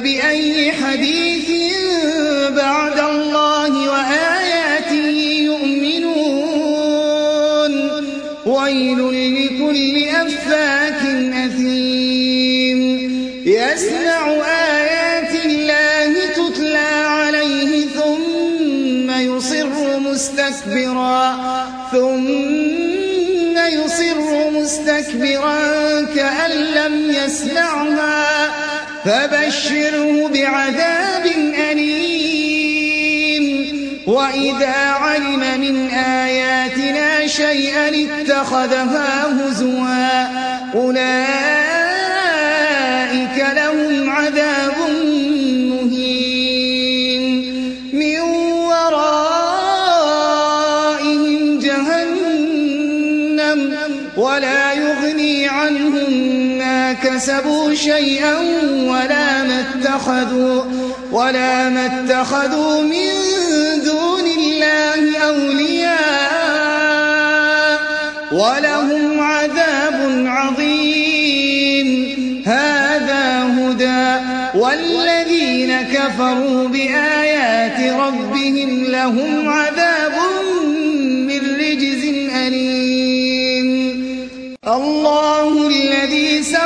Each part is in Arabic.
فبأي حديث بعد الله وآياته يؤمنون؟ ويل لكل أفاك أثيم. يسمع آيات فبشره بعذاب أليم. وإذا علم من آياتنا شيئا اتخذها هزوا أولئك كسبوا شيئا ولا ما اتخذوا ولا ما اتخذوا من دون الله أولياء ولهم عذاب عظيم. هذا هدى. والذين كفروا بآيات ربهم لهم عذاب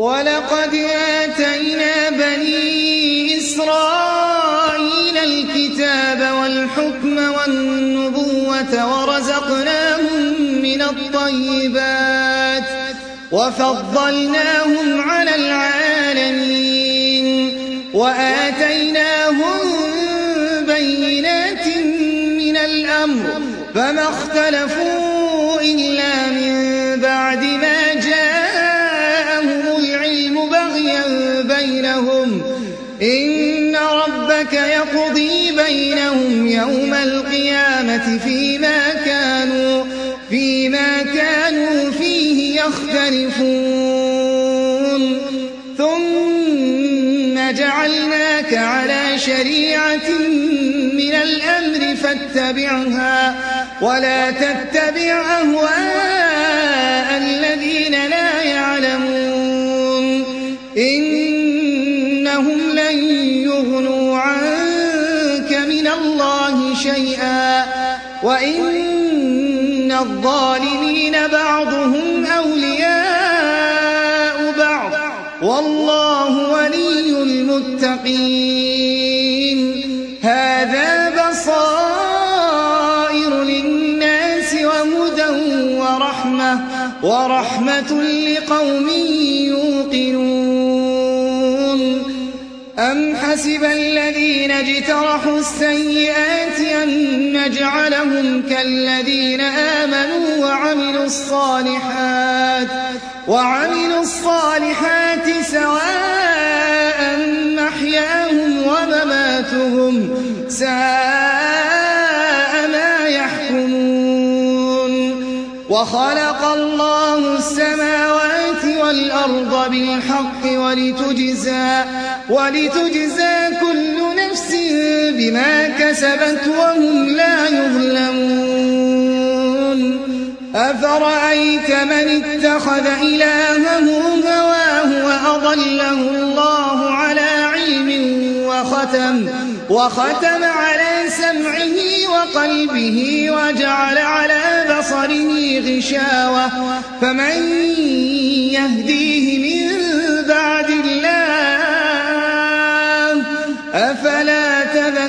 ولقد آتينا بني إسرائيل الكتاب والحكم والنبوة ورزقناهم من الطيبات وفضلناهم على العالمين وآتيناهم بينات من الأمر فما اختلفوا إلا من بعد ما القيامة فيما كانوا فيما كانوا فيه يختلفون. ثم جعلناك على شريعة من الأمر فاتبعها ولا تتبع أهواء الظالمين بعضهم أولياء بعض. والله ولي المتقين. الذين اجترحوا السيئات أن نجعلهم كالذين آمنوا وعملوا الصالحات وعملوا الصالحات سواء محياهم ومماتهم ساء ما يحكمون. وخلق الله السماوات والأرض بالحق ولتجزى ولتجزى بما كسبت وهم لا يظلمون. أفرأيت من اتخذ إلهه هواه وأضله الله على علم وختم وختم على سمعه وقلبه وجعل على بصره غشاوة. فمن يهديه من بعد الله؟ أفلا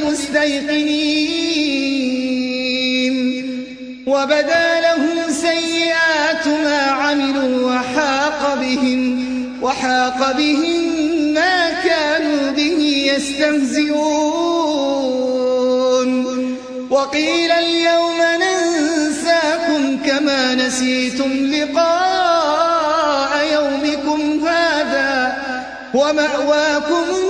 نحن بمستيقنين وبدا لهم سيئات ما عملوا وحاق بهم وحاق بهم ما كانوا به يستهزئون. وقيل اليوم ننساكم كما نسيتم لقاء يومكم هذا ومأواكم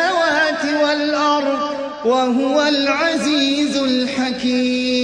وهو العزيز الحكيم.